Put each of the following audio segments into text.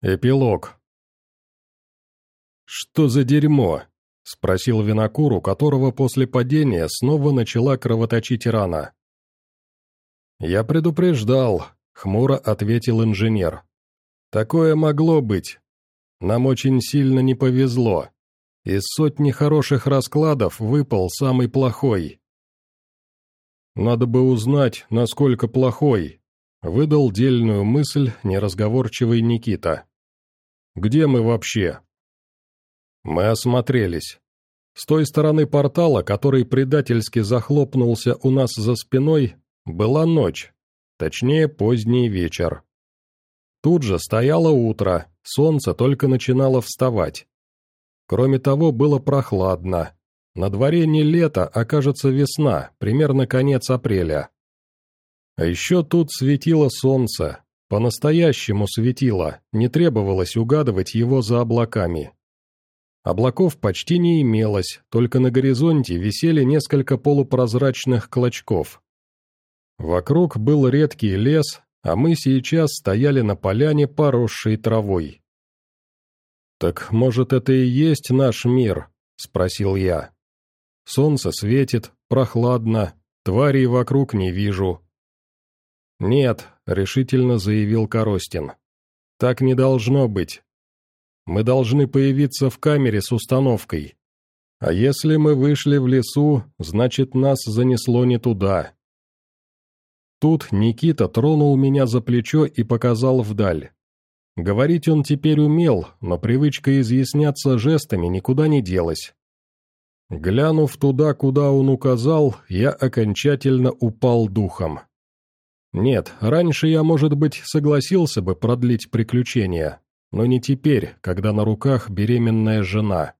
Эпилог. «Что за дерьмо?» — спросил винокур, у которого после падения снова начала кровоточить рана. «Я предупреждал», — хмуро ответил инженер. «Такое могло быть. Нам очень сильно не повезло. Из сотни хороших раскладов выпал самый плохой». «Надо бы узнать, насколько плохой», — выдал дельную мысль неразговорчивый Никита. Где мы вообще?» Мы осмотрелись. С той стороны портала, который предательски захлопнулся у нас за спиной, была ночь, точнее поздний вечер. Тут же стояло утро, солнце только начинало вставать. Кроме того, было прохладно. На дворе не лето, а кажется весна, примерно конец апреля. А еще тут светило солнце, по-настоящему светило, не требовалось угадывать его за облаками. Облаков почти не имелось, только на горизонте висели несколько полупрозрачных клочков. Вокруг был редкий лес, а мы сейчас стояли на поляне, поросшей травой. «Так, может, это и есть наш мир?» — спросил я. «Солнце светит, прохладно, тварей вокруг не вижу, «Нет», — решительно заявил Коростин. «Так не должно быть. Мы должны появиться в камере с установкой. А если мы вышли в лесу, значит, нас занесло не туда». Тут Никита тронул меня за плечо и показал вдаль. Говорить он теперь умел, но привычка изъясняться жестами никуда не делась. Глянув туда, куда он указал, я окончательно упал духом. Нет, раньше я, может быть, согласился бы продлить приключения, но не теперь, когда на руках беременная жена.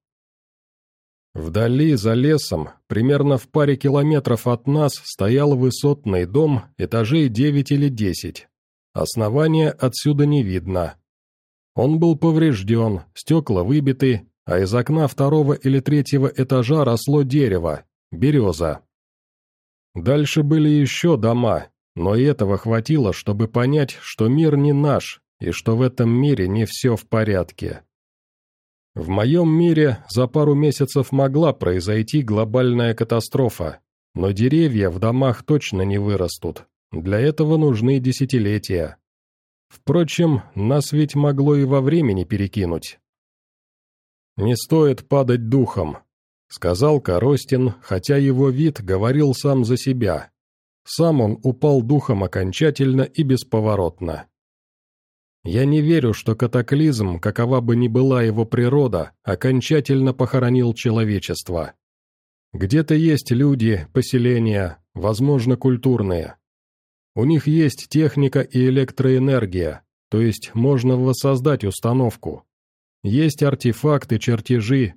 Вдали, за лесом, примерно в паре километров от нас, стоял высотный дом, этажей девять или десять. Основания отсюда не видно. Он был поврежден, стекла выбиты, а из окна второго или третьего этажа росло дерево, береза. Дальше были еще дома, но и этого хватило, чтобы понять, что мир не наш, и что в этом мире не все в порядке. В моем мире за пару месяцев могла произойти глобальная катастрофа, но деревья в домах точно не вырастут, для этого нужны десятилетия. Впрочем, нас ведь могло и во времени перекинуть. «Не стоит падать духом», — сказал Коростин, хотя его вид говорил сам за себя, сам он упал духом окончательно и бесповоротно. Я не верю, что катаклизм, какова бы ни была его природа, окончательно похоронил человечество. Где-то есть люди, поселения, возможно, культурные. У них есть техника и электроэнергия, то есть можно воссоздать установку. Есть артефакты, чертежи.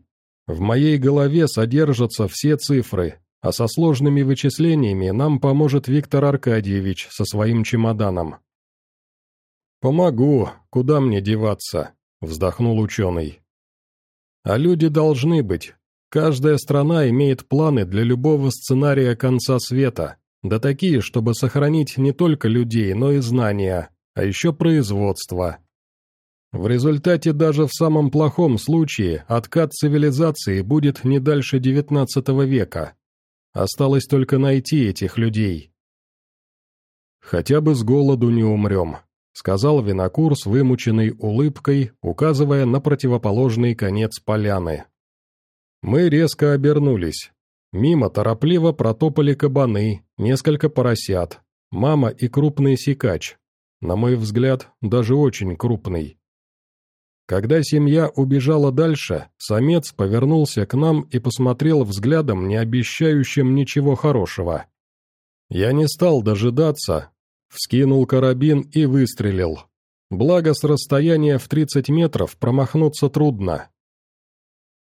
В моей голове содержатся все цифры, а со сложными вычислениями нам поможет Виктор Аркадьевич со своим чемоданом. «Помогу, куда мне деваться?» — вздохнул ученый. «А люди должны быть. Каждая страна имеет планы для любого сценария конца света, да такие, чтобы сохранить не только людей, но и знания, а еще производство. В результате даже в самом плохом случае откат цивилизации будет не дальше XIX века, Осталось только найти этих людей. «Хотя бы с голоду не умрем», — сказал винокур с вымученной улыбкой, указывая на противоположный конец поляны. Мы резко обернулись. Мимо торопливо протопали кабаны, несколько поросят, мама и крупный сикач. На мой взгляд, даже очень крупный. Когда семья убежала дальше, самец повернулся к нам и посмотрел взглядом, не обещающим ничего хорошего. Я не стал дожидаться, вскинул карабин и выстрелил. Благо, с расстояния в 30 метров промахнуться трудно.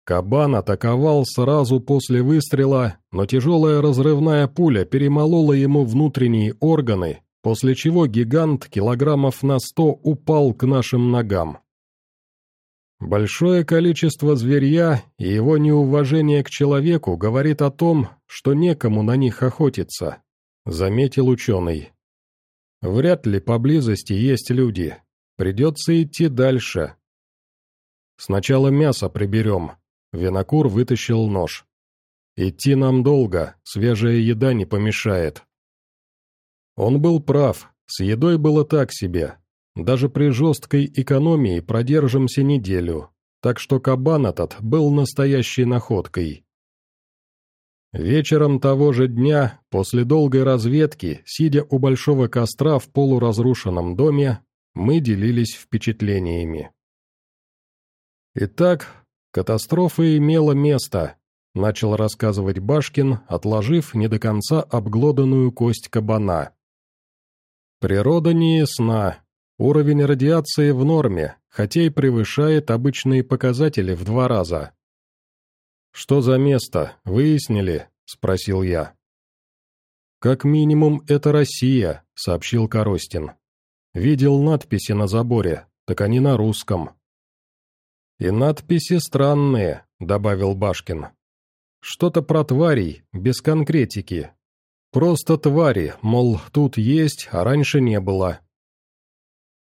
Кабан атаковал сразу после выстрела, но тяжелая разрывная пуля перемолола ему внутренние органы, после чего гигант килограммов на сто упал к нашим ногам. Большое количество зверья и его неуважение к человеку говорит о том, что некому на них охотиться, заметил ученый. Вряд ли поблизости есть люди. Придется идти дальше. Сначала мясо приберем. Винокур вытащил нож. Идти нам долго, свежая еда не помешает. Он был прав, с едой было так себе. Даже при жесткой экономии продержимся неделю, так что кабан этот был настоящей находкой. Вечером того же дня, после долгой разведки, сидя у большого костра в полуразрушенном доме, мы делились впечатлениями. Итак, катастрофа имела место, начал рассказывать Башкин, отложив не до конца обглоданную кость кабана. Природа не ясна, уровень радиации в норме, хотя и превышает обычные показатели в два раза. «Что за место, выяснили?» — спросил я. «Как минимум, это Россия», — сообщил Коростин. «Видел надписи на заборе, так они на русском». «И надписи странные», — добавил Башкин. «Что-то про тварей, без конкретики. Просто твари, мол, тут есть, а раньше не было».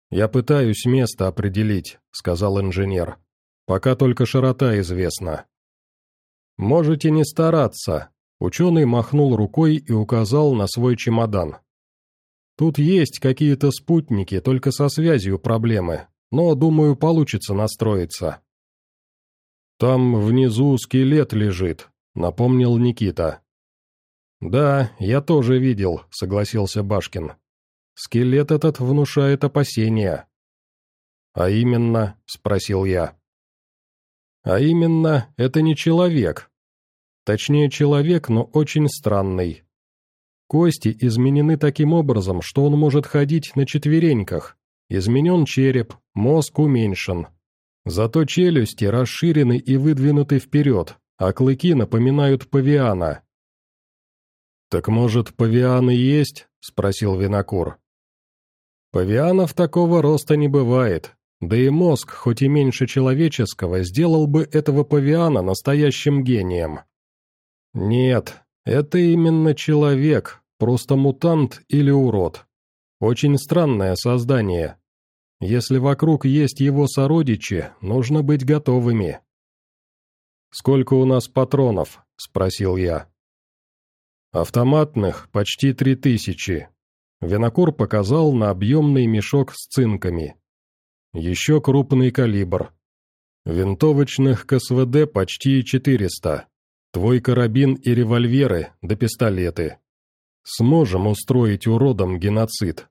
«Я пытаюсь место определить», — сказал инженер. «Пока только широта известна». «Можете не стараться», — ученый махнул рукой и указал на свой чемодан. «Тут есть какие-то спутники, только со связью проблемы, но, думаю, получится настроиться». «Там внизу скелет лежит», — напомнил Никита. «Да, я тоже видел», — согласился Башкин. «Скелет этот внушает опасения». «А именно?» — спросил я. «А именно, это не человек. Точнее, человек, но очень странный. Кости изменены таким образом, что он может ходить на четвереньках. Изменен череп, мозг уменьшен. Зато челюсти расширены и выдвинуты вперед, а клыки напоминают павиана. «Так, может, павианы есть?» — спросил Винокур. «Павианов такого роста не бывает, да и мозг, хоть и меньше человеческого, сделал бы этого павиана настоящим гением». «Нет, это именно человек, просто мутант или урод. Очень странное создание, если вокруг есть его сородичи, нужно быть готовыми. «Сколько у нас патронов?» – спросил я. «Автоматных почти три тысячи». Винокур показал на объемный мешок с цинками. Еще крупный калибр. Винтовочных КСВД почти 400. Твой карабин и револьверы, да пистолеты. Сможем устроить уродам геноцид.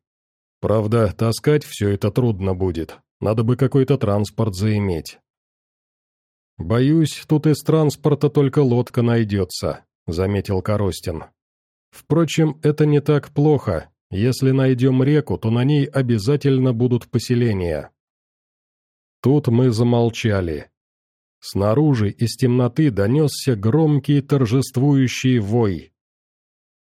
Правда, таскать все это трудно будет, надо бы какой-то транспорт заиметь. «Боюсь, тут из транспорта только лодка найдется», — заметил Коростин. «Впрочем, это не так плохо. Если найдем реку, то на ней обязательно будут поселения». Тут мы замолчали. Снаружи из темноты донесся громкий торжествующий вой.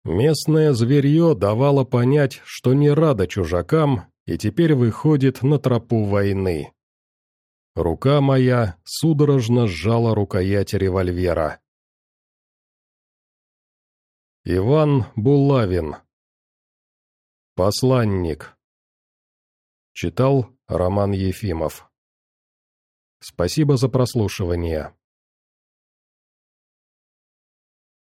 Местное зверье давало понять, что не рада чужакам и теперь выходит на тропу войны. Рука моя судорожно сжала рукоять револьвера. Иван Булавин Посланник Читал Роман Ефимов Спасибо за прослушивание.